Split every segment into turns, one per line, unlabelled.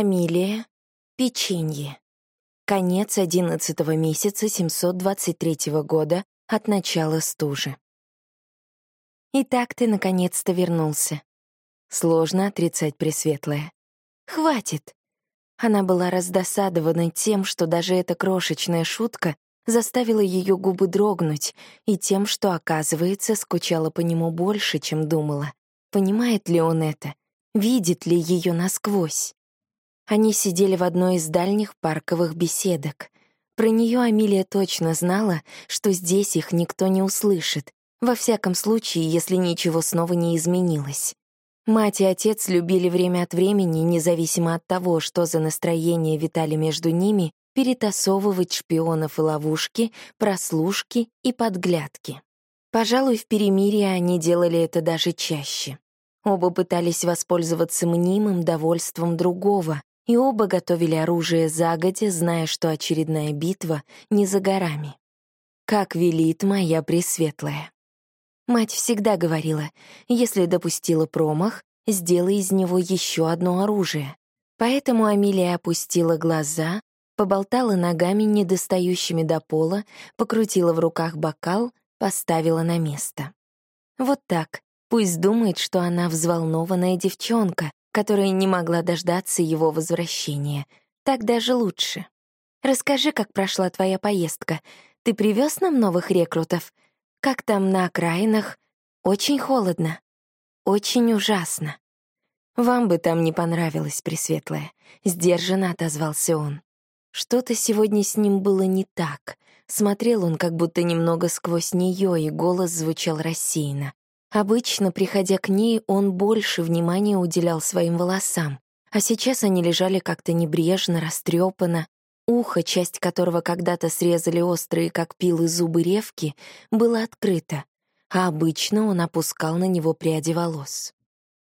Амилия, печенье. Конец одиннадцатого месяца 723 года от начала стужи. Итак, ты наконец-то вернулся. Сложно отрицать Пресветлое. Хватит. Она была раздосадована тем, что даже эта крошечная шутка заставила ее губы дрогнуть, и тем, что, оказывается, скучала по нему больше, чем думала. Понимает ли он это? Видит ли ее насквозь? Они сидели в одной из дальних парковых беседок. Про нее Амилия точно знала, что здесь их никто не услышит, во всяком случае, если ничего снова не изменилось. Мать и отец любили время от времени, независимо от того, что за настроение витали между ними, перетасовывать шпионов и ловушки, прослушки и подглядки. Пожалуй, в перемирии они делали это даже чаще. Оба пытались воспользоваться мнимым довольством другого, и оба готовили оружие загодя, зная, что очередная битва не за горами. «Как велит моя Пресветлая». Мать всегда говорила, если допустила промах, сделай из него еще одно оружие. Поэтому Амилия опустила глаза, поболтала ногами, недостающими до пола, покрутила в руках бокал, поставила на место. Вот так. Пусть думает, что она взволнованная девчонка, которая не могла дождаться его возвращения. Так даже лучше. Расскажи, как прошла твоя поездка. Ты привез нам новых рекрутов? Как там на окраинах? Очень холодно. Очень ужасно. Вам бы там не понравилось, Пресветлая. Сдержанно отозвался он. Что-то сегодня с ним было не так. Смотрел он как будто немного сквозь нее, и голос звучал рассеянно. Обычно, приходя к ней, он больше внимания уделял своим волосам, а сейчас они лежали как-то небрежно, растрепанно. Ухо, часть которого когда-то срезали острые, как пилы, зубы ревки, было открыто, а обычно он опускал на него пряди волос.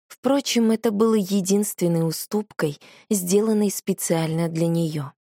Впрочем, это было единственной уступкой, сделанной специально для нее.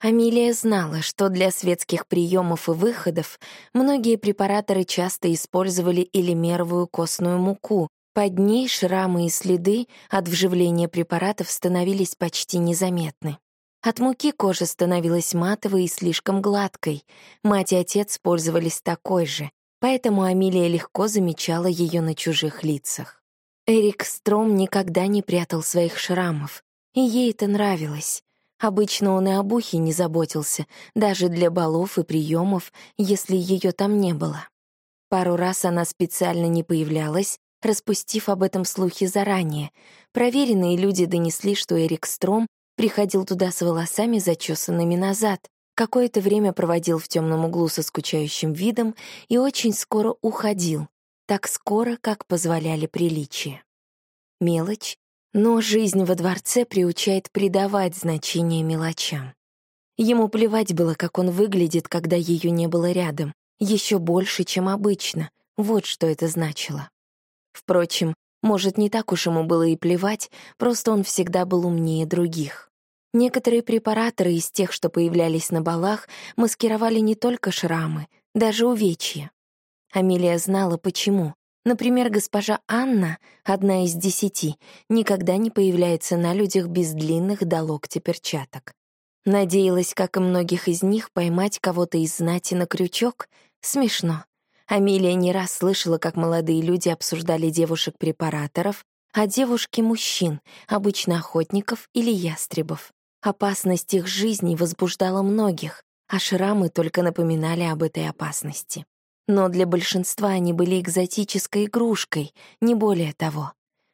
Амилия знала, что для светских приемов и выходов многие препараторы часто использовали элемеровую костную муку. Под ней шрамы и следы от вживления препаратов становились почти незаметны. От муки кожа становилась матовой и слишком гладкой. Мать и отец пользовались такой же, поэтому Амилия легко замечала ее на чужих лицах. Эрик Стром никогда не прятал своих шрамов, и ей это нравилось. Обычно он и об ухе не заботился, даже для балов и приемов, если ее там не было. Пару раз она специально не появлялась, распустив об этом слухи заранее. Проверенные люди донесли, что Эрик Стром приходил туда с волосами, зачесанными назад, какое-то время проводил в темном углу со скучающим видом и очень скоро уходил, так скоро, как позволяли приличия. Мелочь, но жизнь во дворце приучает придавать значение мелочам. Ему плевать было, как он выглядит, когда ее не было рядом, еще больше, чем обычно. Вот что это значило. Впрочем, может, не так уж ему было и плевать, просто он всегда был умнее других. Некоторые препараторы из тех, что появлялись на балах, маскировали не только шрамы, даже увечья. Амелия знала, почему. Например, госпожа Анна, одна из десяти, никогда не появляется на людях без длинных до локтя перчаток. Надеялась, как и многих из них, поймать кого-то из знати на крючок? Смешно. Амелия не раз слышала, как молодые люди обсуждали девушек-препараторов, а девушки — мужчин, обычно охотников или ястребов. Опасность их жизни возбуждала многих, а шрамы только напоминали об этой опасности. Но для большинства они были экзотической игрушкой, не более того.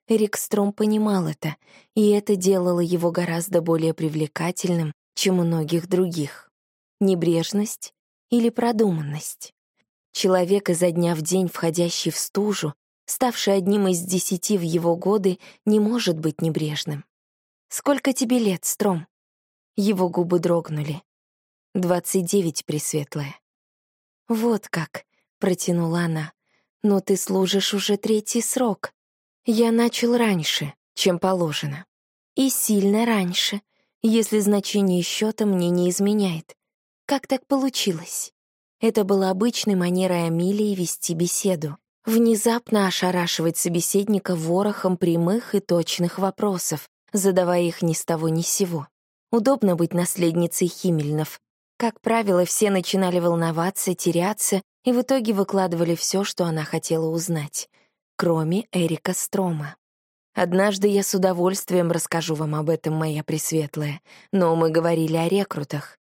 Эрик Стром понимал это, и это делало его гораздо более привлекательным, чем многих других. Небрежность или продуманность. Человек изо дня в день, входящий в стужу, ставший одним из десяти в его годы, не может быть небрежным. «Сколько тебе лет, Стром?» Его губы дрогнули. «Двадцать девять, Пресветлая». «Вот как», — протянула она. «Но ты служишь уже третий срок. Я начал раньше, чем положено. И сильно раньше, если значение счета мне не изменяет. Как так получилось?» Это было обычной манерой Амилии вести беседу. Внезапно ошарашивать собеседника ворохом прямых и точных вопросов, задавая их ни с того ни с сего. Удобно быть наследницей Химельнов. Как правило, все начинали волноваться, теряться и в итоге выкладывали все, что она хотела узнать, кроме Эрика Строма. Однажды я с удовольствием расскажу вам об этом, моя Пресветлая, но мы говорили о рекрутах.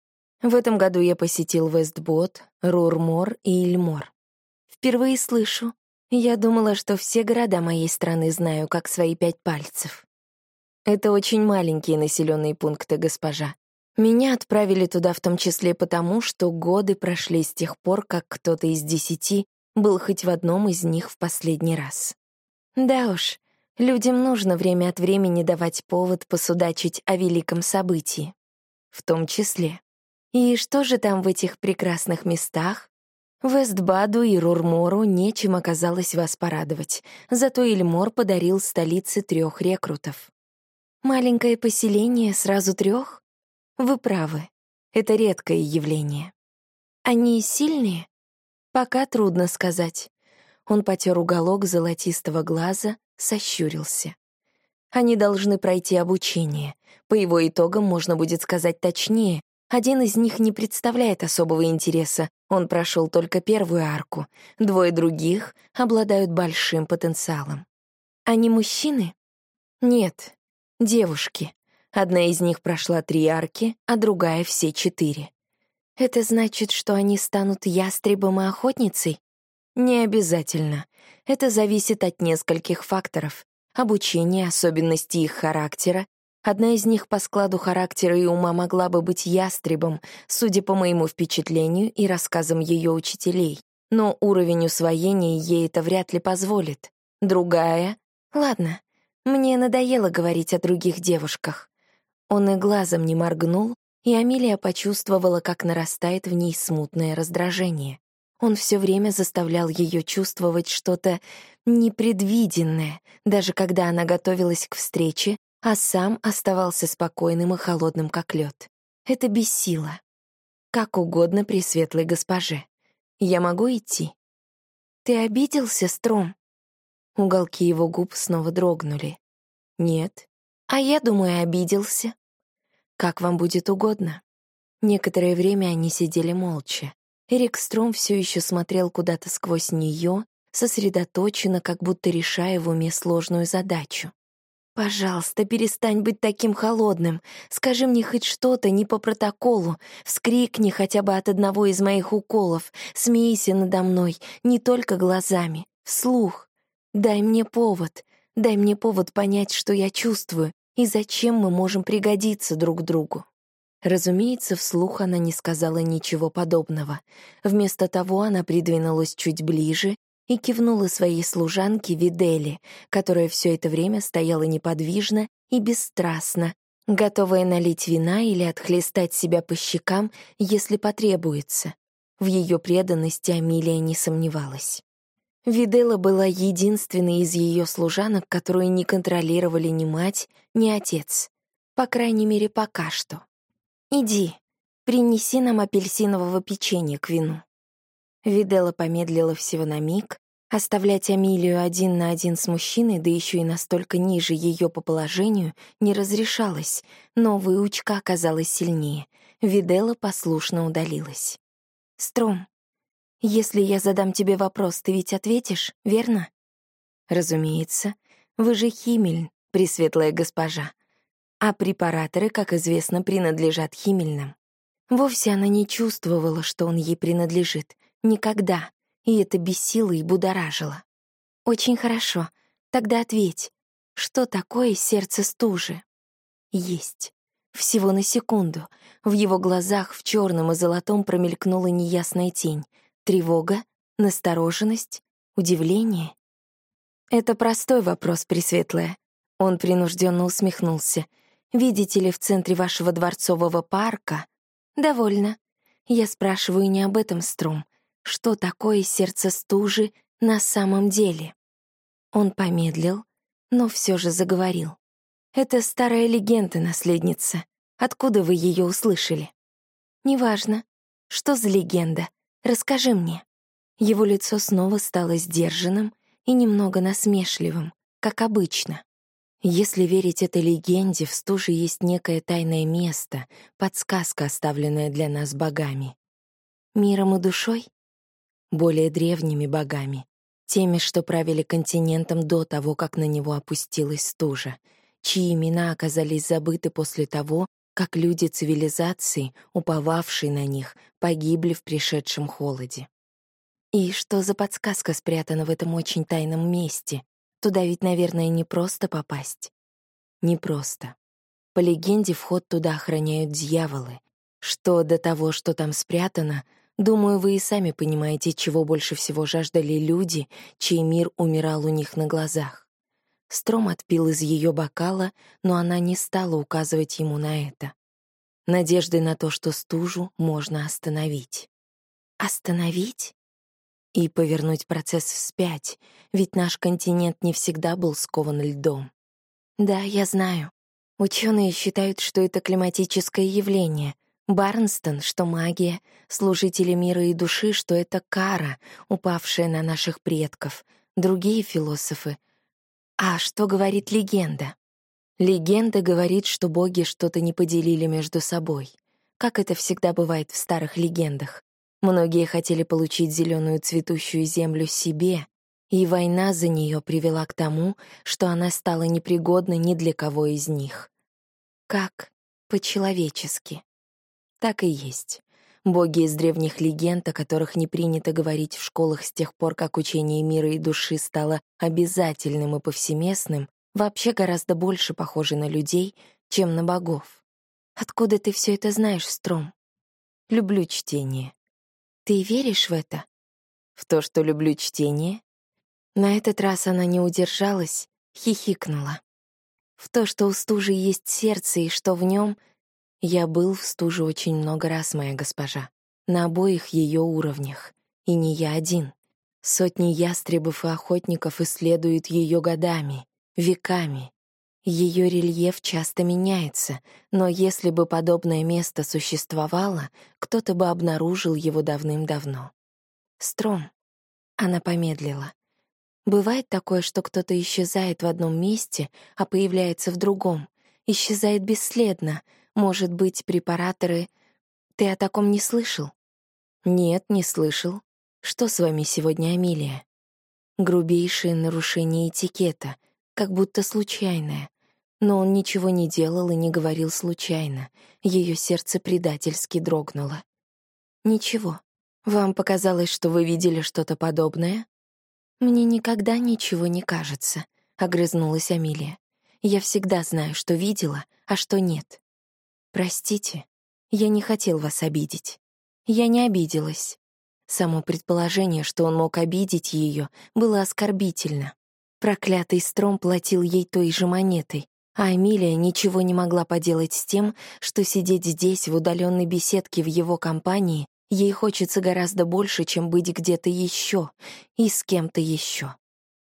В этом году я посетил Вестбот, Рурмор и Ильмор. Впервые слышу. Я думала, что все города моей страны знаю, как свои пять пальцев. Это очень маленькие населенные пункты, госпожа. Меня отправили туда в том числе потому, что годы прошли с тех пор, как кто-то из десяти был хоть в одном из них в последний раз. Да уж, людям нужно время от времени давать повод посудачить о великом событии. В том числе. И что же там в этих прекрасных местах? Вестбаду и Рурмору нечем оказалось вас порадовать, зато Ильмор подарил столице трех рекрутов. Маленькое поселение сразу трех? Вы правы, это редкое явление. Они сильные? Пока трудно сказать. Он потер уголок золотистого глаза, сощурился. Они должны пройти обучение. По его итогам можно будет сказать точнее. Один из них не представляет особого интереса, он прошел только первую арку. Двое других обладают большим потенциалом. Они мужчины? Нет, девушки. Одна из них прошла три арки, а другая — все четыре. Это значит, что они станут ястребом и охотницей? Не обязательно. Это зависит от нескольких факторов. Обучение, особенности их характера. Одна из них по складу характера и ума могла бы быть ястребом, судя по моему впечатлению и рассказам ее учителей. Но уровень усвоения ей это вряд ли позволит. Другая... Ладно, мне надоело говорить о других девушках. Он и глазом не моргнул, и Амилия почувствовала, как нарастает в ней смутное раздражение. Он все время заставлял ее чувствовать что-то непредвиденное, даже когда она готовилась к встрече, а сам оставался спокойным и холодным, как лед. Это бесило. Как угодно при светлой госпоже. Я могу идти? Ты обиделся, Стром? Уголки его губ снова дрогнули. Нет. А я думаю, обиделся. «Как вам будет угодно». Некоторое время они сидели молча. Эрик Стром все еще смотрел куда-то сквозь нее, сосредоточенно, как будто решая в уме сложную задачу. «Пожалуйста, перестань быть таким холодным. Скажи мне хоть что-то не по протоколу. Вскрикни хотя бы от одного из моих уколов. Смейся надо мной, не только глазами. Вслух. Дай мне повод. Дай мне повод понять, что я чувствую, и зачем мы можем пригодиться друг другу. Разумеется, вслух она не сказала ничего подобного. Вместо того она придвинулась чуть ближе и кивнула своей служанке Видели, которая все это время стояла неподвижно и бесстрастно, готовая налить вина или отхлестать себя по щекам, если потребуется. В ее преданности Амилия не сомневалась. Видела была единственной из ее служанок, которую не контролировали ни мать, ни отец. По крайней мере, пока что. «Иди, принеси нам апельсинового печенья к вину». Видела помедлила всего на миг, Оставлять Амилию один на один с мужчиной, да еще и настолько ниже ее по положению, не разрешалось, но выучка оказалась сильнее. Видела послушно удалилась. «Стром, если я задам тебе вопрос, ты ведь ответишь, верно? Разумеется. Вы же Химель, пресветлая госпожа. А препараторы, как известно, принадлежат Химельным. Вовсе она не чувствовала, что он ей принадлежит. Никогда. И это бесило и будоражило. Очень хорошо. Тогда ответь. Что такое сердце стужи? Есть. Всего на секунду. В его глазах в черном и золотом промелькнула неясная тень. Тревога, настороженность, удивление? Это простой вопрос, Пресветлая. Он принужденно усмехнулся. Видите ли, в центре вашего дворцового парка? Довольно. Я спрашиваю не об этом, Струм. Что такое сердце стужи на самом деле? Он помедлил, но все же заговорил. Это старая легенда, наследница. Откуда вы ее услышали? Неважно. Что за легенда? Расскажи мне». Его лицо снова стало сдержанным и немного насмешливым, как обычно. Если верить этой легенде, в стуже есть некое тайное место, подсказка, оставленная для нас богами. Миром и душой? Более древними богами, теми, что правили континентом до того, как на него опустилась стужа, чьи имена оказались забыты после того, как люди цивилизации, уповавшие на них, погибли в пришедшем холоде. И что за подсказка спрятана в этом очень тайном месте? Туда ведь, наверное, не просто попасть. Не просто. По легенде, вход туда охраняют дьяволы. Что до того, что там спрятано, думаю, вы и сами понимаете, чего больше всего жаждали люди, чей мир умирал у них на глазах. Стром отпил из ее бокала, но она не стала указывать ему на это. Надеждой на то, что стужу можно остановить. Остановить? И повернуть процесс вспять, ведь наш континент не всегда был скован льдом. Да, я знаю. Ученые считают, что это климатическое явление. Барнстон, что магия, служители мира и души, что это кара, упавшая на наших предков. Другие философы — а что говорит легенда? Легенда говорит, что боги что-то не поделили между собой. Как это всегда бывает в старых легендах. Многие хотели получить зеленую цветущую землю себе, и война за нее привела к тому, что она стала непригодна ни для кого из них. Как? По-человечески. Так и есть. Боги из древних легенд, о которых не принято говорить в школах с тех пор, как учение мира и души стало обязательным и повсеместным, вообще гораздо больше похожи на людей, чем на богов. Откуда ты все это знаешь, Стром? Люблю чтение. Ты веришь в это? В то, что люблю чтение? На этот раз она не удержалась, хихикнула. В то, что у стужи есть сердце и что в нем — я был в стуже очень много раз, моя госпожа, на обоих ее уровнях, и не я один. Сотни ястребов и охотников исследуют ее годами, веками. Ее рельеф часто меняется, но если бы подобное место существовало, кто-то бы обнаружил его давным-давно. Стром. Она помедлила. Бывает такое, что кто-то исчезает в одном месте, а появляется в другом, исчезает бесследно — может быть, препараторы... Ты о таком не слышал? Нет, не слышал. Что с вами сегодня, Амилия? Грубейшее нарушение этикета, как будто случайное. Но он ничего не делал и не говорил случайно. Ее сердце предательски дрогнуло. Ничего. Вам показалось, что вы видели что-то подобное? Мне никогда ничего не кажется, огрызнулась Амилия. Я всегда знаю, что видела, а что нет. «Простите, я не хотел вас обидеть. Я не обиделась. Само предположение, что он мог обидеть ее, было оскорбительно. Проклятый Стром платил ей той же монетой, а Эмилия ничего не могла поделать с тем, что сидеть здесь, в удаленной беседке в его компании, ей хочется гораздо больше, чем быть где-то еще и с кем-то еще.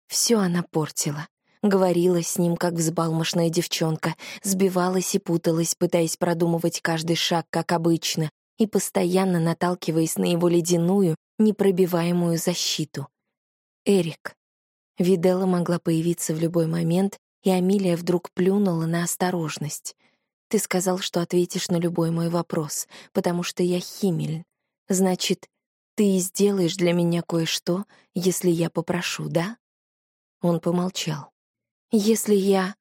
Все она портила. Говорила с ним, как взбалмошная девчонка, сбивалась и путалась, пытаясь продумывать каждый шаг, как обычно, и постоянно наталкиваясь на его ледяную, непробиваемую защиту. Эрик. Видела могла появиться в любой момент, и Амилия вдруг плюнула на осторожность. «Ты сказал, что ответишь на любой мой вопрос, потому что я Химель. Значит, ты сделаешь для меня кое-что, если я попрошу, да?» Он помолчал. Если я...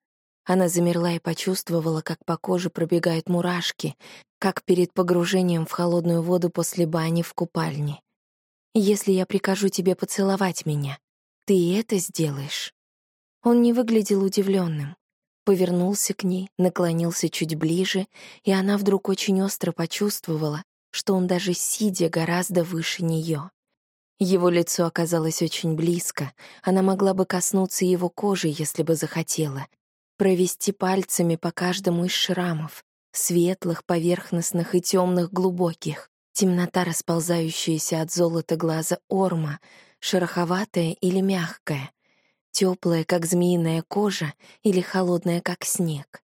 Она замерла и почувствовала, как по коже пробегают мурашки, как перед погружением в холодную воду после бани в купальне. «Если я прикажу тебе поцеловать меня, ты это сделаешь?» Он не выглядел удивленным. Повернулся к ней, наклонился чуть ближе, и она вдруг очень остро почувствовала, что он даже сидя гораздо выше нее. Его лицо оказалось очень близко, она могла бы коснуться его кожи, если бы захотела, провести пальцами по каждому из шрамов, светлых, поверхностных и темных глубоких, темнота, расползающаяся от золота глаза орма, шероховатая или мягкая, теплая, как змеиная кожа, или холодная, как снег.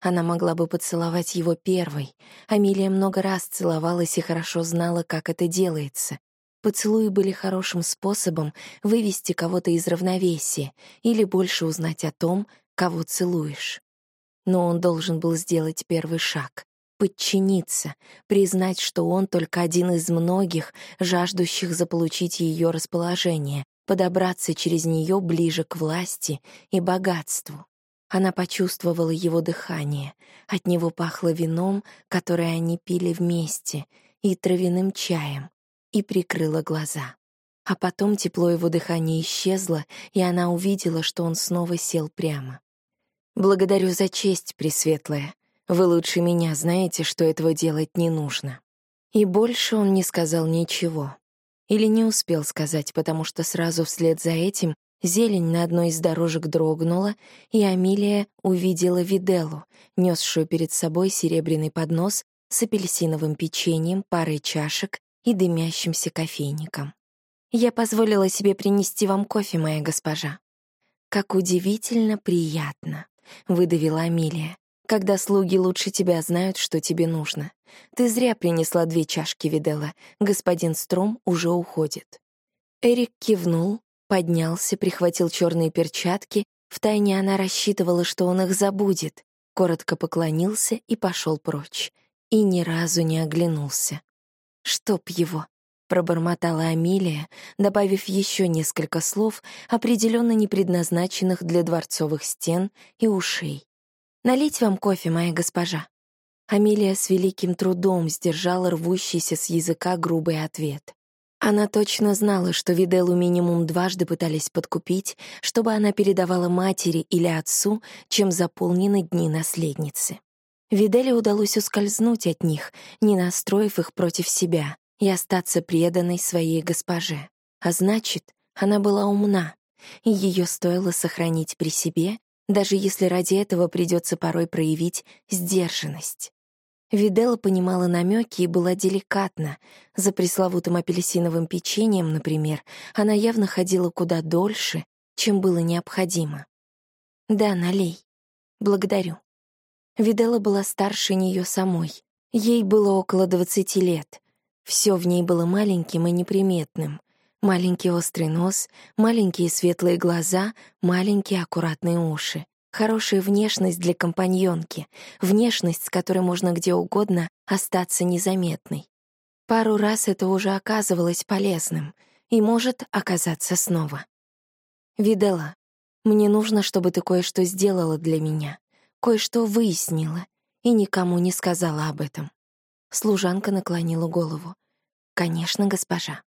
Она могла бы поцеловать его первой. Амилия много раз целовалась и хорошо знала, как это делается. Поцелуи были хорошим способом вывести кого-то из равновесия или больше узнать о том, кого целуешь. Но он должен был сделать первый шаг — подчиниться, признать, что он только один из многих, жаждущих заполучить ее расположение, подобраться через нее ближе к власти и богатству. Она почувствовала его дыхание. От него пахло вином, которое они пили вместе, и травяным чаем, и прикрыла глаза. А потом тепло его дыхания исчезло, и она увидела, что он снова сел прямо. «Благодарю за честь, Пресветлая. Вы лучше меня знаете, что этого делать не нужно». И больше он не сказал ничего. Или не успел сказать, потому что сразу вслед за этим Зелень на одной из дорожек дрогнула, и Амилия увидела Виделу, несшую перед собой серебряный поднос с апельсиновым печеньем, парой чашек и дымящимся кофейником. «Я позволила себе принести вам кофе, моя госпожа». «Как удивительно приятно», — выдавила Амилия, «когда слуги лучше тебя знают, что тебе нужно. Ты зря принесла две чашки, Видела. Господин Стром уже уходит». Эрик кивнул, Поднялся, прихватил черные перчатки. Втайне она рассчитывала, что он их забудет. Коротко поклонился и пошел прочь. И ни разу не оглянулся. «Чтоб его!» — пробормотала Амилия, добавив еще несколько слов, определенно не предназначенных для дворцовых стен и ушей. «Налить вам кофе, моя госпожа?» Амилия с великим трудом сдержала рвущийся с языка грубый ответ. Она точно знала, что Виделу минимум дважды пытались подкупить, чтобы она передавала матери или отцу, чем заполнены дни наследницы. Виделе удалось ускользнуть от них, не настроив их против себя, и остаться преданной своей госпоже. А значит, она была умна, и ее стоило сохранить при себе, даже если ради этого придется порой проявить сдержанность. Видела понимала намеки и была деликатна. За пресловутым апельсиновым печеньем, например, она явно ходила куда дольше, чем было необходимо. «Да, налей. Благодарю». Видела была старше нее самой. Ей было около двадцати лет. Все в ней было маленьким и неприметным. Маленький острый нос, маленькие светлые глаза, маленькие аккуратные уши. Хорошая внешность для компаньонки, внешность, с которой можно где угодно остаться незаметной. Пару раз это уже оказывалось полезным и может оказаться снова. Видела, мне нужно, чтобы ты кое-что сделала для меня, кое-что выяснила и никому не сказала об этом. Служанка наклонила голову. «Конечно, госпожа.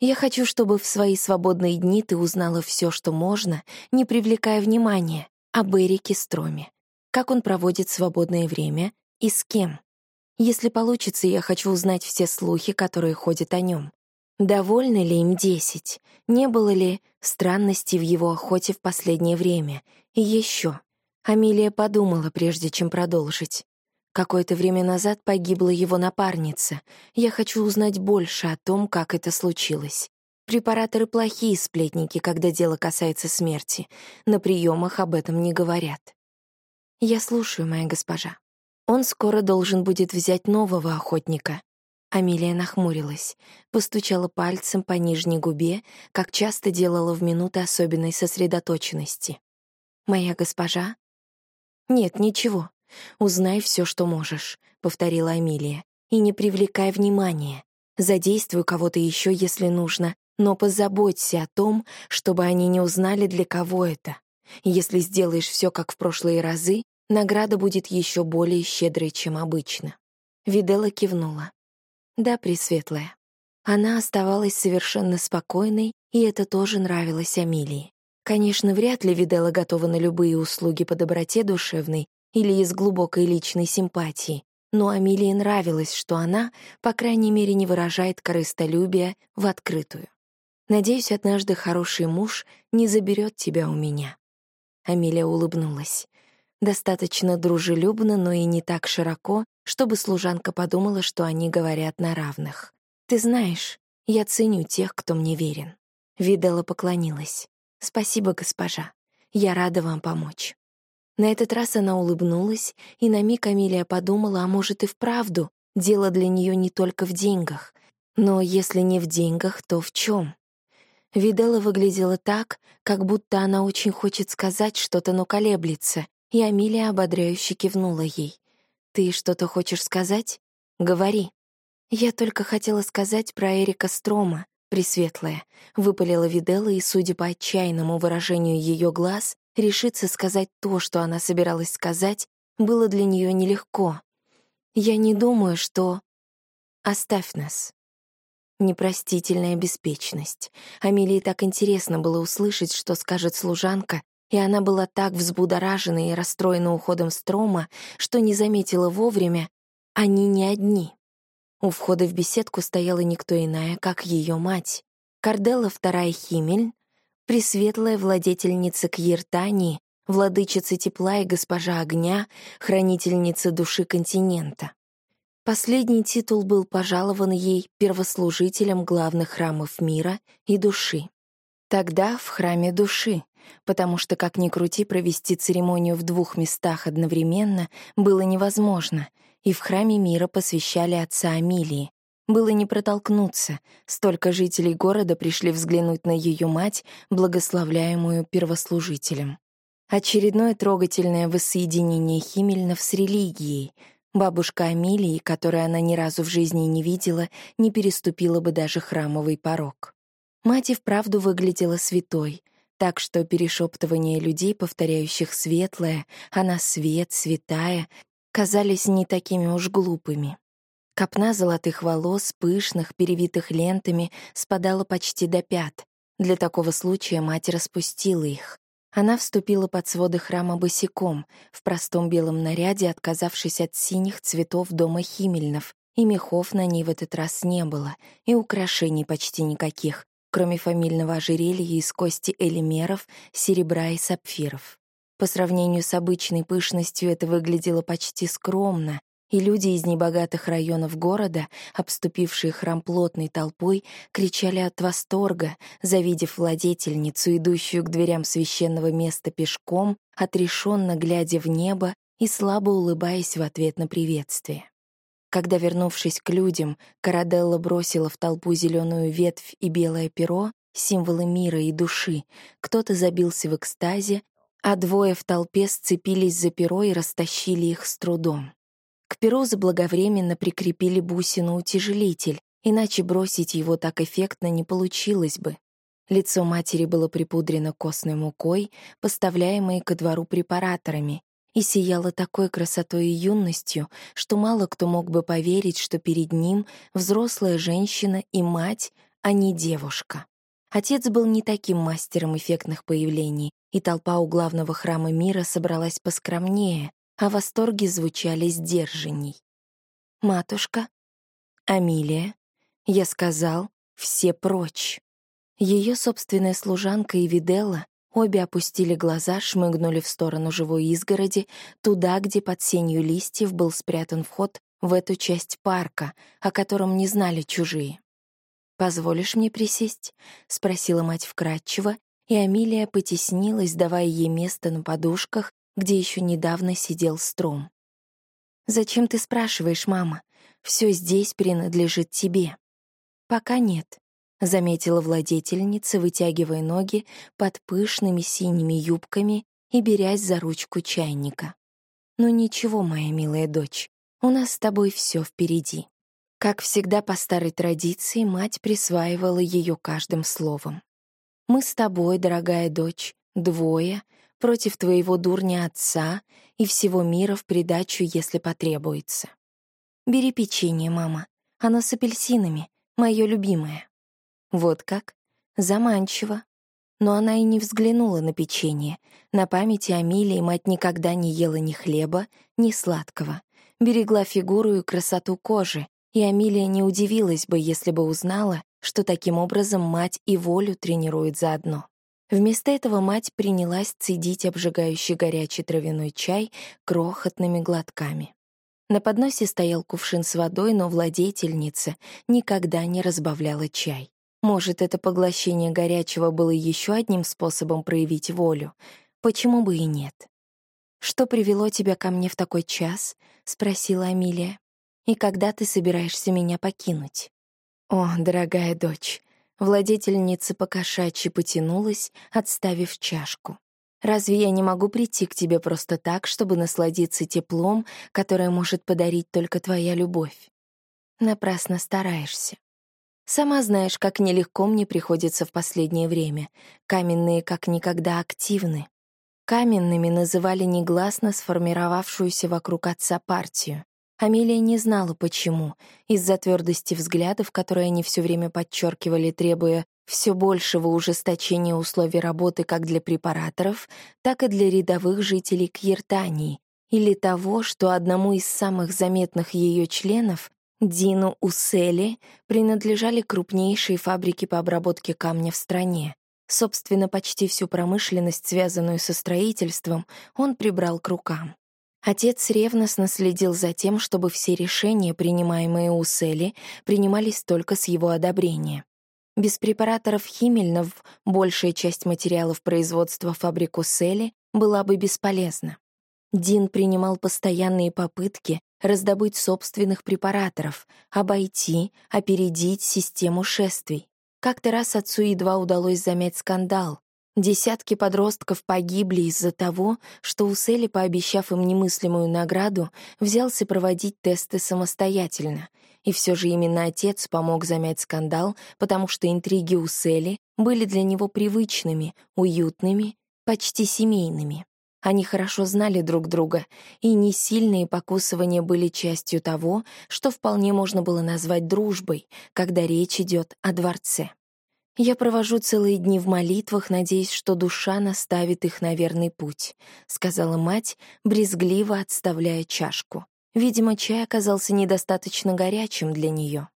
Я хочу, чтобы в свои свободные дни ты узнала все, что можно, не привлекая внимания, об Эрике Строме, как он проводит свободное время и с кем. Если получится, я хочу узнать все слухи, которые ходят о нем. Довольны ли им десять? Не было ли странностей в его охоте в последнее время? И еще. Амилия подумала, прежде чем продолжить. Какое-то время назад погибла его напарница. Я хочу узнать больше о том, как это случилось. Препараторы плохие сплетники, когда дело касается смерти. На приемах об этом не говорят. Я слушаю, моя госпожа. Он скоро должен будет взять нового охотника. Амилия нахмурилась, постучала пальцем по нижней губе, как часто делала в минуты особенной сосредоточенности. «Моя госпожа?» «Нет, ничего. Узнай все, что можешь», — повторила Амилия. «И не привлекай внимания. Задействуй кого-то еще, если нужно, но позаботься о том, чтобы они не узнали, для кого это. Если сделаешь все как в прошлые разы, награда будет еще более щедрой, чем обычно. Видела кивнула. Да, Пресветлая. Она оставалась совершенно спокойной, и это тоже нравилось Амилии. Конечно, вряд ли Видела готова на любые услуги по доброте душевной или из глубокой личной симпатии, но Амилии нравилось, что она, по крайней мере, не выражает корыстолюбия в открытую. Надеюсь, однажды хороший муж не заберет тебя у меня». Амелия улыбнулась. Достаточно дружелюбно, но и не так широко, чтобы служанка подумала, что они говорят на равных. «Ты знаешь, я ценю тех, кто мне верен». Видела поклонилась. «Спасибо, госпожа. Я рада вам помочь». На этот раз она улыбнулась, и на миг Амелия подумала, а может и вправду, дело для нее не только в деньгах. Но если не в деньгах, то в чем? Видела выглядела так, как будто она очень хочет сказать что-то, но колеблется, и Амилия ободряюще кивнула ей. «Ты что-то хочешь сказать? Говори». «Я только хотела сказать про Эрика Строма, Пресветлая», — выпалила Видела, и, судя по отчаянному выражению ее глаз, решиться сказать то, что она собиралась сказать, было для нее нелегко. «Я не думаю, что...» «Оставь нас». Непростительная беспечность. Амелии так интересно было услышать, что скажет служанка, и она была так взбудоражена и расстроена уходом Строма, что не заметила вовремя, они не одни. У входа в беседку стояла никто иная, как ее мать. Карделла вторая Химель, пресветлая владетельница Кьертании, владычица тепла и госпожа огня, хранительница души континента. Последний титул был пожалован ей первослужителем главных храмов мира и души. Тогда в храме души, потому что, как ни крути, провести церемонию в двух местах одновременно было невозможно — и в храме мира посвящали отца Амилии. Было не протолкнуться, столько жителей города пришли взглянуть на ее мать, благословляемую первослужителем. Очередное трогательное воссоединение Химельнов с религией. Бабушка Амилии, которую она ни разу в жизни не видела, не переступила бы даже храмовый порог. Мать и вправду выглядела святой, так что перешептывание людей, повторяющих «светлое», «она свет», «святая», казались не такими уж глупыми. Копна золотых волос, пышных, перевитых лентами, спадала почти до пят. Для такого случая мать распустила их. Она вступила под своды храма босиком, в простом белом наряде, отказавшись от синих цветов дома Химельнов, и мехов на ней в этот раз не было, и украшений почти никаких, кроме фамильного ожерелья из кости элемеров, серебра и сапфиров. По сравнению с обычной пышностью это выглядело почти скромно, и люди из небогатых районов города, обступившие храм плотной толпой, кричали от восторга, завидев владетельницу, идущую к дверям священного места пешком, отрешенно глядя в небо и слабо улыбаясь в ответ на приветствие. Когда, вернувшись к людям, Караделла бросила в толпу зеленую ветвь и белое перо, символы мира и души, кто-то забился в экстазе, а двое в толпе сцепились за перо и растащили их с трудом. К перу заблаговременно прикрепили бусину-утяжелитель, иначе бросить его так эффектно не получилось бы. Лицо матери было припудрено костной мукой, поставляемой ко двору препараторами, и сияло такой красотой и юностью, что мало кто мог бы поверить, что перед ним взрослая женщина и мать, а не девушка. Отец был не таким мастером эффектных появлений, и толпа у главного храма мира собралась поскромнее, а восторги звучали сдержанней. «Матушка? Амилия?» Я сказал, все прочь. Ее собственная служанка и Виделла обе опустили глаза, шмыгнули в сторону живой изгороди, туда, где под сенью листьев был спрятан вход в эту часть парка, о котором не знали чужие. «Позволишь мне присесть?» — спросила мать вкратчиво и Амилия потеснилась, давая ей место на подушках, где еще недавно сидел Стром. «Зачем ты спрашиваешь, мама? Все здесь принадлежит тебе». «Пока нет», — заметила владетельница, вытягивая ноги под пышными синими юбками и берясь за ручку чайника. «Ну ничего, моя милая дочь, у нас с тобой все впереди». Как всегда по старой традиции, мать присваивала ее каждым словом. Мы с тобой, дорогая дочь, двое, против твоего дурня отца и всего мира в придачу, если потребуется. Бери печенье, мама. Оно с апельсинами, мое любимое. Вот как? Заманчиво. Но она и не взглянула на печенье. На памяти Амилии мать никогда не ела ни хлеба, ни сладкого. Берегла фигуру и красоту кожи, и Амилия не удивилась бы, если бы узнала, что таким образом мать и волю тренирует заодно. Вместо этого мать принялась цедить обжигающий горячий травяной чай крохотными глотками. На подносе стоял кувшин с водой, но владетельница никогда не разбавляла чай. Может, это поглощение горячего было еще одним способом проявить волю? Почему бы и нет? «Что привело тебя ко мне в такой час?» — спросила Амилия. «И когда ты собираешься меня покинуть?» «О, дорогая дочь, Владетельница покошачьи потянулась, отставив чашку. «Разве я не могу прийти к тебе просто так, чтобы насладиться теплом, которое может подарить только твоя любовь? Напрасно стараешься. Сама знаешь, как нелегко мне приходится в последнее время. Каменные как никогда активны. Каменными называли негласно сформировавшуюся вокруг отца партию. Амелия не знала, почему. Из-за твердости взглядов, которые они все время подчеркивали, требуя все большего ужесточения условий работы как для препараторов, так и для рядовых жителей Кьертании, или того, что одному из самых заметных ее членов, Дину Усели, принадлежали крупнейшие фабрики по обработке камня в стране. Собственно, почти всю промышленность, связанную со строительством, он прибрал к рукам. Отец ревностно следил за тем, чтобы все решения, принимаемые у Сели, принимались только с его одобрения. Без препараторов Химельнов большая часть материалов производства фабрику Сели была бы бесполезна. Дин принимал постоянные попытки раздобыть собственных препараторов, обойти, опередить систему шествий. Как-то раз отцу едва удалось замять скандал, Десятки подростков погибли из-за того, что Усели, пообещав им немыслимую награду, взялся проводить тесты самостоятельно. И все же именно отец помог замять скандал, потому что интриги Усели были для него привычными, уютными, почти семейными. Они хорошо знали друг друга, и несильные покусывания были частью того, что вполне можно было назвать дружбой, когда речь идет о дворце. Я провожу целые дни в молитвах, надеясь, что душа наставит их на верный путь», — сказала мать, брезгливо отставляя чашку. Видимо, чай оказался недостаточно горячим для нее.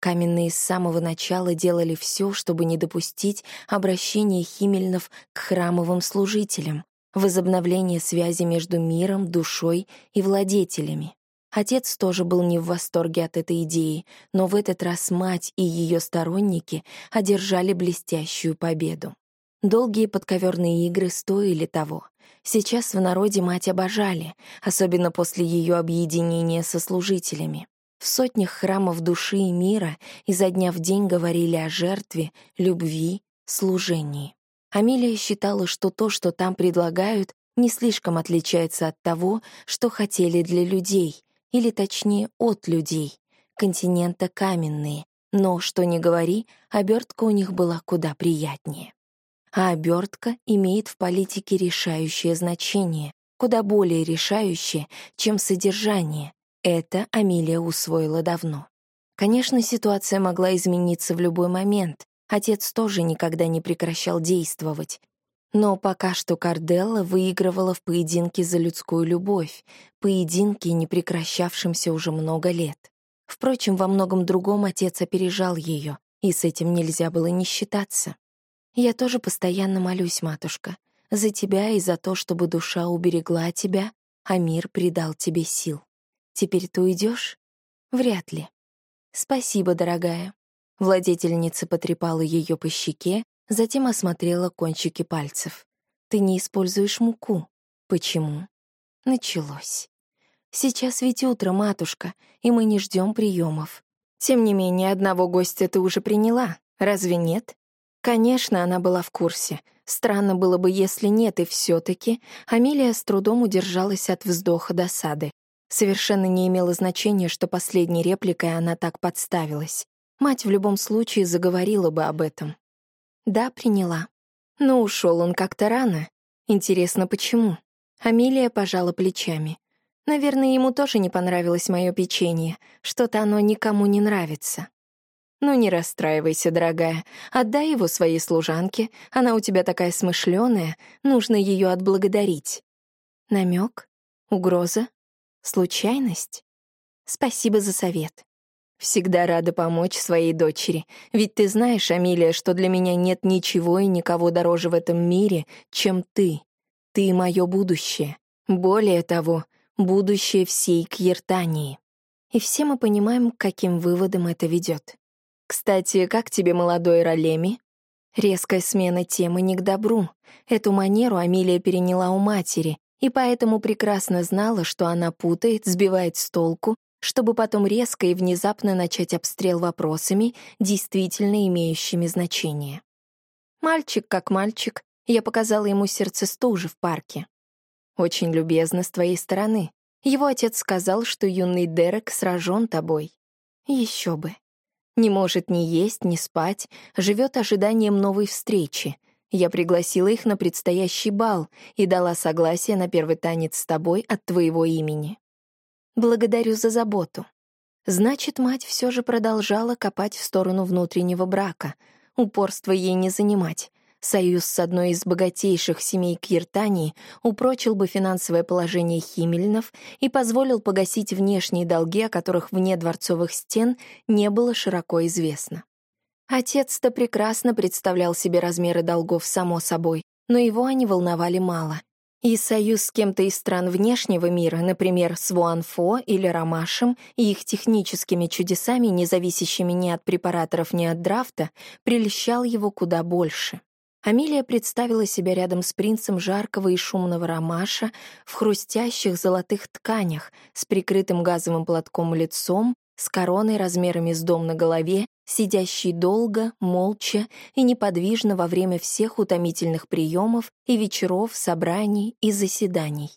Каменные с самого начала делали все, чтобы не допустить обращения химельнов к храмовым служителям, возобновления связи между миром, душой и владетелями. Отец тоже был не в восторге от этой идеи, но в этот раз мать и ее сторонники одержали блестящую победу. Долгие подковерные игры стоили того. Сейчас в народе мать обожали, особенно после ее объединения со служителями. В сотнях храмов души и мира изо дня в день говорили о жертве, любви, служении. Амилия считала, что то, что там предлагают, не слишком отличается от того, что хотели для людей, или точнее от людей, континента каменные, но, что ни говори, обертка у них была куда приятнее. А обертка имеет в политике решающее значение, куда более решающее, чем содержание. Это Амилия усвоила давно. Конечно, ситуация могла измениться в любой момент. Отец тоже никогда не прекращал действовать, но пока что Карделла выигрывала в поединке за людскую любовь, поединке, не прекращавшемся уже много лет. Впрочем, во многом другом отец опережал ее, и с этим нельзя было не считаться. «Я тоже постоянно молюсь, матушка, за тебя и за то, чтобы душа уберегла тебя, а мир придал тебе сил. Теперь ты уйдешь? Вряд ли. Спасибо, дорогая». Владетельница потрепала ее по щеке Затем осмотрела кончики пальцев. «Ты не используешь муку. Почему?» Началось. «Сейчас ведь утро, матушка, и мы не ждем приемов. Тем не менее, одного гостя ты уже приняла, разве нет?» Конечно, она была в курсе. Странно было бы, если нет, и все таки Амелия с трудом удержалась от вздоха досады. Совершенно не имело значения, что последней репликой она так подставилась. Мать в любом случае заговорила бы об этом. Да, приняла. Но ушел он как-то рано. Интересно, почему? Амилия пожала плечами. Наверное, ему тоже не понравилось мое печенье. Что-то оно никому не нравится. Ну не расстраивайся, дорогая. Отдай его своей служанке. Она у тебя такая смышленая. Нужно ее отблагодарить. Намек? Угроза? Случайность? Спасибо за совет. Всегда рада помочь своей дочери. Ведь ты знаешь, Амилия, что для меня нет ничего и никого дороже в этом мире, чем ты. Ты — мое будущее. Более того, будущее всей Кьертании. И все мы понимаем, к каким выводам это ведет. Кстати, как тебе молодой Ролеми? Резкая смена темы не к добру. Эту манеру Амилия переняла у матери, и поэтому прекрасно знала, что она путает, сбивает с толку чтобы потом резко и внезапно начать обстрел вопросами, действительно имеющими значение. Мальчик как мальчик, я показала ему сердце стужи в парке. Очень любезно с твоей стороны. Его отец сказал, что юный Дерек сражен тобой. Еще бы. Не может ни есть, ни спать, живет ожиданием новой встречи. Я пригласила их на предстоящий бал и дала согласие на первый танец с тобой от твоего имени. Благодарю за заботу. Значит, мать все же продолжала копать в сторону внутреннего брака. Упорство ей не занимать. Союз с одной из богатейших семей Киртании упрочил бы финансовое положение Химельнов и позволил погасить внешние долги, о которых вне дворцовых стен не было широко известно. Отец-то прекрасно представлял себе размеры долгов, само собой, но его они волновали мало. И союз с кем-то из стран внешнего мира, например, с Вуанфо или Ромашем, и их техническими чудесами, не зависящими ни от препараторов, ни от драфта, прельщал его куда больше. Амилия представила себя рядом с принцем жаркого и шумного ромаша в хрустящих золотых тканях, с прикрытым газовым платком лицом, с короной размерами с дом на голове, сидящий долго, молча и неподвижно во время всех утомительных приемов и вечеров, собраний и заседаний.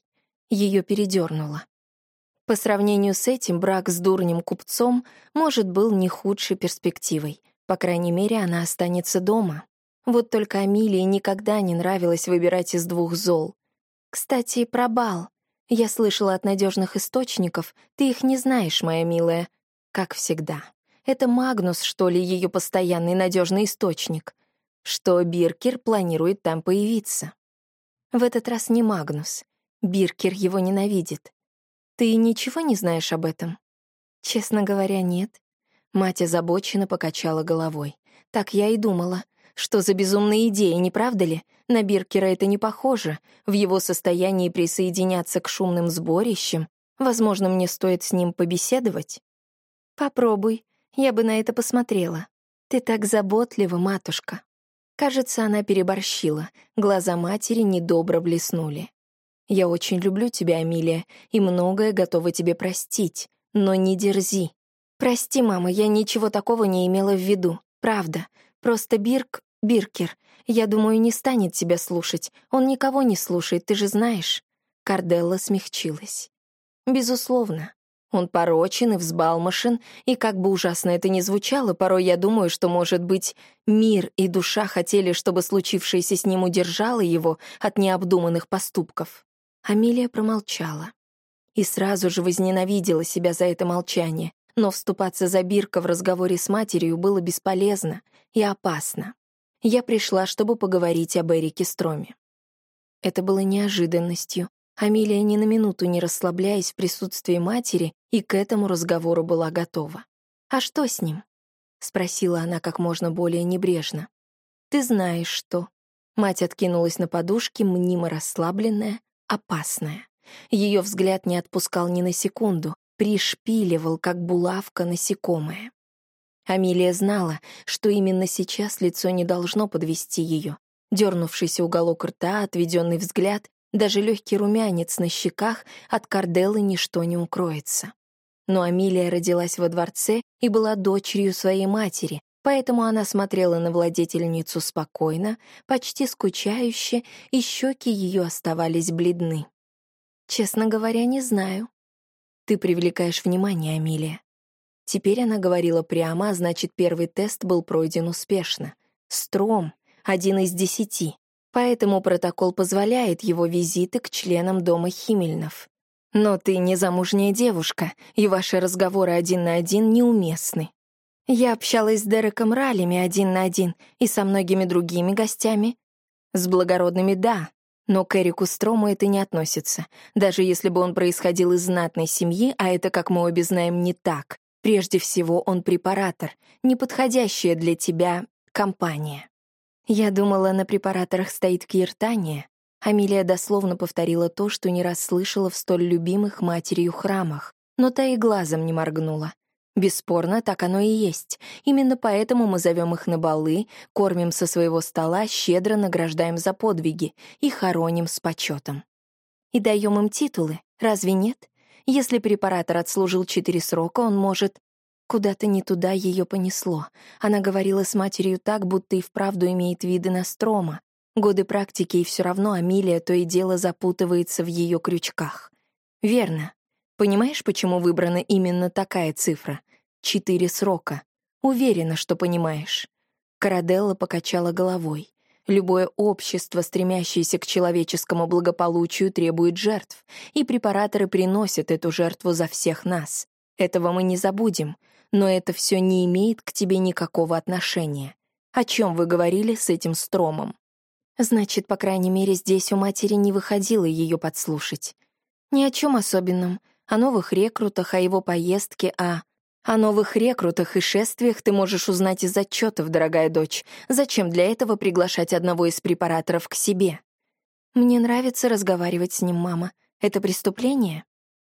Ее передернуло. По сравнению с этим, брак с дурнем купцом, может, был не худшей перспективой. По крайней мере, она останется дома, вот только Амилии никогда не нравилось выбирать из двух зол. Кстати, про бал. Я слышала от надежных источников, ты их не знаешь, моя милая. Как всегда. Это Магнус, что ли, ее постоянный надежный источник. Что Биркер планирует там появиться. В этот раз не Магнус. Биркер его ненавидит. Ты ничего не знаешь об этом? Честно говоря, нет. Мать озабоченно покачала головой. Так я и думала. Что за безумная идея, не правда ли? На Биркера это не похоже. В его состоянии присоединяться к шумным сборищам. Возможно, мне стоит с ним побеседовать? Попробуй. Я бы на это посмотрела. Ты так заботлива, матушка. Кажется, она переборщила. Глаза матери недобро блеснули. Я очень люблю тебя, Амилия, и многое готова тебе простить. Но не дерзи. Прости, мама, я ничего такого не имела в виду. Правда. Просто Бирк, Биркер, я думаю, не станет тебя слушать. Он никого не слушает, ты же знаешь». Карделла смягчилась. «Безусловно. Он порочен и взбалмошен, и как бы ужасно это ни звучало, порой я думаю, что, может быть, мир и душа хотели, чтобы случившееся с ним удержало его от необдуманных поступков». Амилия промолчала. И сразу же возненавидела себя за это молчание, но вступаться за Бирка в разговоре с матерью было бесполезно и опасно. Я пришла, чтобы поговорить об Эрике Строме. Это было неожиданностью. Амилия ни на минуту не расслабляясь в присутствии матери и к этому разговору была готова. «А что с ним?» — спросила она как можно более небрежно. «Ты знаешь, что...» Мать откинулась на подушке, мнимо расслабленная, опасная. Ее взгляд не отпускал ни на секунду, пришпиливал, как булавка насекомое. Амилия знала, что именно сейчас лицо не должно подвести ее. Дернувшийся уголок рта, отведенный взгляд, даже легкий румянец на щеках от Карделы ничто не укроется. Но Амилия родилась во дворце и была дочерью своей матери, поэтому она смотрела на владетельницу спокойно, почти скучающе, и щеки ее оставались бледны. «Честно говоря, не знаю», ты привлекаешь внимание, Амилия. Теперь она говорила прямо, а значит, первый тест был пройден успешно. Стром — один из десяти. Поэтому протокол позволяет его визиты к членам дома Химельнов. Но ты незамужняя девушка, и ваши разговоры один на один неуместны. Я общалась с Дереком Раллями один на один и со многими другими гостями. С благородными — да, но к Эрику Строму это не относится, даже если бы он происходил из знатной семьи, а это, как мы обе знаем, не так. Прежде всего, он препаратор, неподходящая для тебя компания. Я думала, на препараторах стоит киртания. Амилия дословно повторила то, что не раз слышала в столь любимых матерью храмах, но та и глазом не моргнула. Бесспорно, так оно и есть. Именно поэтому мы зовем их на балы, кормим со своего стола, щедро награждаем за подвиги и хороним с почетом. И даем им титулы, разве нет? Если препаратор отслужил четыре срока, он может... Куда-то не туда ее понесло. Она говорила с матерью так, будто и вправду имеет виды на строма. Годы практики, и все равно Амилия то и дело запутывается в ее крючках. Верно. Понимаешь, почему выбрана именно такая цифра? Четыре срока. Уверена, что понимаешь. Караделла покачала головой. Любое общество, стремящееся к человеческому благополучию, требует жертв, и препараторы приносят эту жертву за всех нас. Этого мы не забудем, но это все не имеет к тебе никакого отношения. О чем вы говорили с этим стромом? Значит, по крайней мере, здесь у матери не выходило ее подслушать. Ни о чем особенном, о новых рекрутах, о его поездке, а... О новых рекрутах и шествиях ты можешь узнать из отчетов, дорогая дочь. Зачем для этого приглашать одного из препараторов к себе? Мне нравится разговаривать с ним, мама. Это преступление?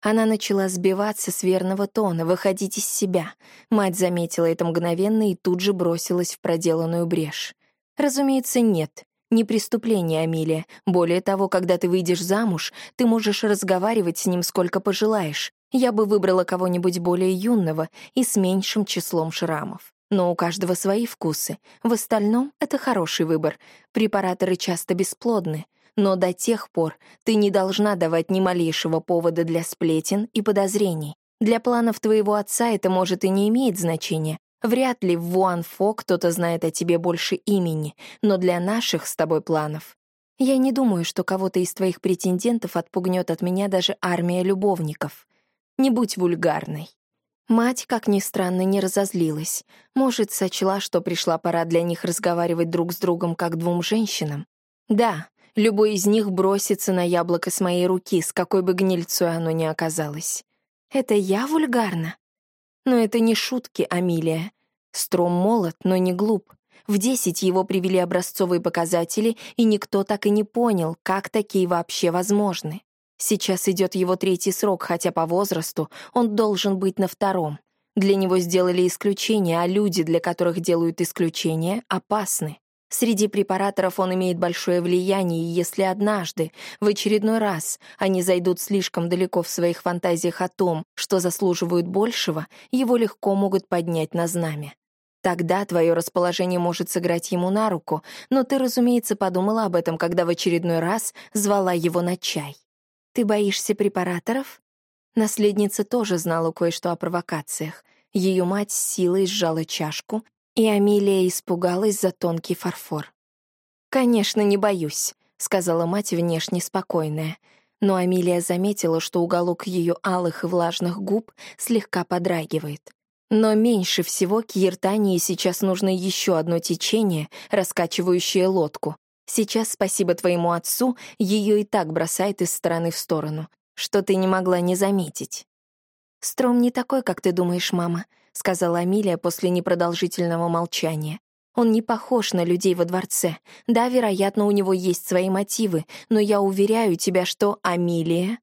Она начала сбиваться с верного тона, выходить из себя. Мать заметила это мгновенно и тут же бросилась в проделанную брешь. Разумеется, нет. Не преступление, Амилия. Более того, когда ты выйдешь замуж, ты можешь разговаривать с ним сколько пожелаешь. Я бы выбрала кого-нибудь более юного и с меньшим числом шрамов. Но у каждого свои вкусы. В остальном это хороший выбор. Препараторы часто бесплодны. Но до тех пор ты не должна давать ни малейшего повода для сплетен и подозрений. Для планов твоего отца это может и не имеет значения. Вряд ли в Вуанфо кто-то знает о тебе больше имени, но для наших с тобой планов я не думаю, что кого-то из твоих претендентов отпугнет от меня даже армия любовников. Не будь вульгарной. Мать, как ни странно, не разозлилась. Может, сочла, что пришла пора для них разговаривать друг с другом, как двум женщинам. Да, любой из них бросится на яблоко с моей руки, с какой бы гнильцой оно ни оказалось. Это я вульгарна? Но это не шутки, Амилия. Стром молод, но не глуп. В десять его привели образцовые показатели, и никто так и не понял, как такие вообще возможны. Сейчас идет его третий срок, хотя по возрасту он должен быть на втором. Для него сделали исключение, а люди, для которых делают исключение, опасны. Среди препараторов он имеет большое влияние, и если однажды, в очередной раз, они зайдут слишком далеко в своих фантазиях о том, что заслуживают большего, его легко могут поднять на знамя. Тогда твое расположение может сыграть ему на руку, но ты, разумеется, подумала об этом, когда в очередной раз звала его на чай. «Ты боишься препараторов?» Наследница тоже знала кое-что о провокациях. Ее мать с силой сжала чашку, и Амилия испугалась за тонкий фарфор. «Конечно, не боюсь», — сказала мать внешне спокойная. Но Амилия заметила, что уголок ее алых и влажных губ слегка подрагивает. Но меньше всего к Ертании сейчас нужно еще одно течение, раскачивающее лодку, Сейчас, спасибо твоему отцу, ее и так бросает из стороны в сторону, что ты не могла не заметить. «Стром не такой, как ты думаешь, мама», — сказала Амилия после непродолжительного молчания. «Он не похож на людей во дворце. Да, вероятно, у него есть свои мотивы, но я уверяю тебя, что Амилия...»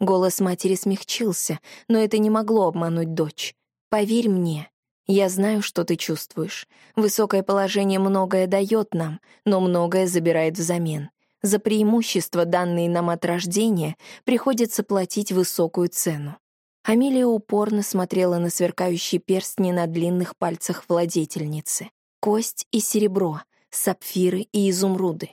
Голос матери смягчился, но это не могло обмануть дочь. «Поверь мне, я знаю, что ты чувствуешь. Высокое положение многое дает нам, но многое забирает взамен. За преимущества, данные нам от рождения, приходится платить высокую цену. Амилия упорно смотрела на сверкающие перстни на длинных пальцах владетельницы. Кость и серебро, сапфиры и изумруды.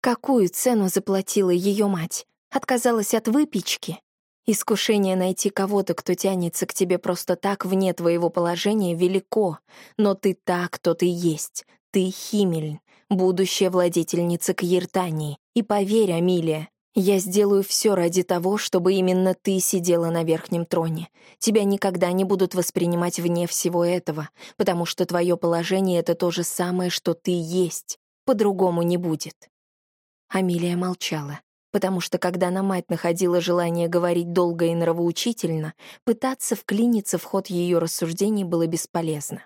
Какую цену заплатила ее мать? Отказалась от выпечки? Искушение найти кого-то, кто тянется к тебе просто так, вне твоего положения, велико. Но ты та, кто ты есть. Ты Химель, будущая владетельница Кьертании. И поверь, Амилия, я сделаю все ради того, чтобы именно ты сидела на верхнем троне. Тебя никогда не будут воспринимать вне всего этого, потому что твое положение — это то же самое, что ты есть. По-другому не будет. Амилия молчала потому что когда на мать находила желание говорить долго и нравоучительно, пытаться вклиниться в ход ее рассуждений было бесполезно.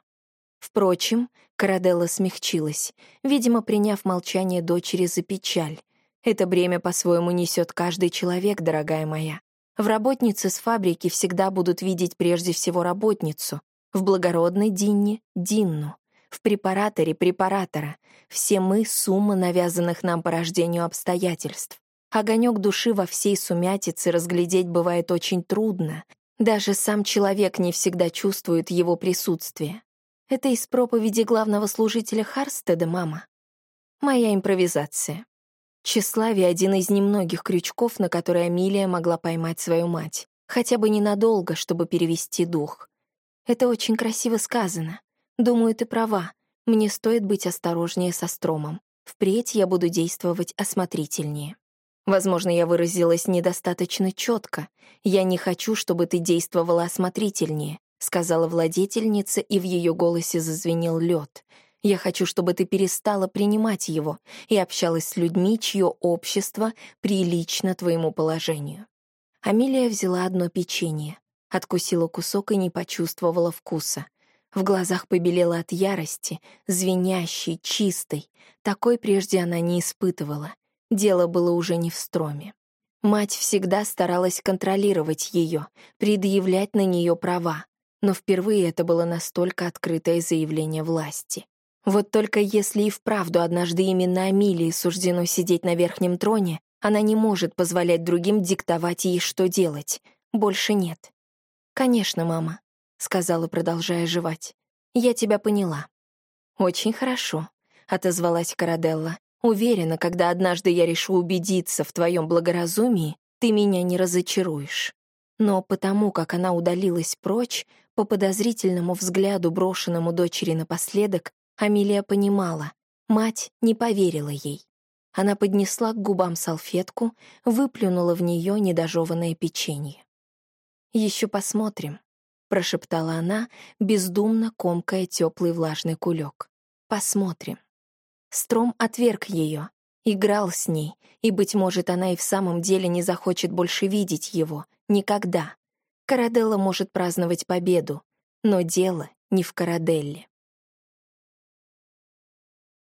Впрочем, Караделла смягчилась, видимо, приняв молчание дочери за печаль. Это бремя по-своему несет каждый человек, дорогая моя. В работнице с фабрики всегда будут видеть прежде всего работницу, в благородной Динне — Динну, в препараторе — препаратора. Все мы — сумма навязанных нам по рождению обстоятельств. Огонек души во всей сумятице разглядеть бывает очень трудно. Даже сам человек не всегда чувствует его присутствие. Это из проповеди главного служителя Харстеда, мама. Моя импровизация. Тщеславие — один из немногих крючков, на которые Амилия могла поймать свою мать. Хотя бы ненадолго, чтобы перевести дух. Это очень красиво сказано. Думаю, ты права. Мне стоит быть осторожнее со Стромом. Впредь я буду действовать осмотрительнее. Возможно, я выразилась недостаточно четко. Я не хочу, чтобы ты действовала осмотрительнее, сказала владетельница, и в ее голосе зазвенел лед. Я хочу, чтобы ты перестала принимать его и общалась с людьми, чье общество прилично твоему положению. Амилия взяла одно печенье, откусила кусок и не почувствовала вкуса. В глазах побелела от ярости, звенящей, чистой. Такой прежде она не испытывала. Дело было уже не в строме. Мать всегда старалась контролировать ее, предъявлять на нее права, но впервые это было настолько открытое заявление власти. Вот только если и вправду однажды именно Амилии суждено сидеть на верхнем троне, она не может позволять другим диктовать ей, что делать. Больше нет. «Конечно, мама», — сказала, продолжая жевать. «Я тебя поняла». «Очень хорошо», — отозвалась Караделла. Уверена, когда однажды я решу убедиться в твоем благоразумии, ты меня не разочаруешь. Но потому, как она удалилась прочь, по подозрительному взгляду, брошенному дочери напоследок, Амилия понимала, мать не поверила ей. Она поднесла к губам салфетку, выплюнула в нее недожеванное печенье. «Еще посмотрим», — прошептала она, бездумно комкая теплый влажный кулек. «Посмотрим». Стром отверг ее, играл с ней, и, быть может, она и в самом деле не захочет больше видеть его. Никогда. Караделла может праздновать победу, но дело не в Караделле.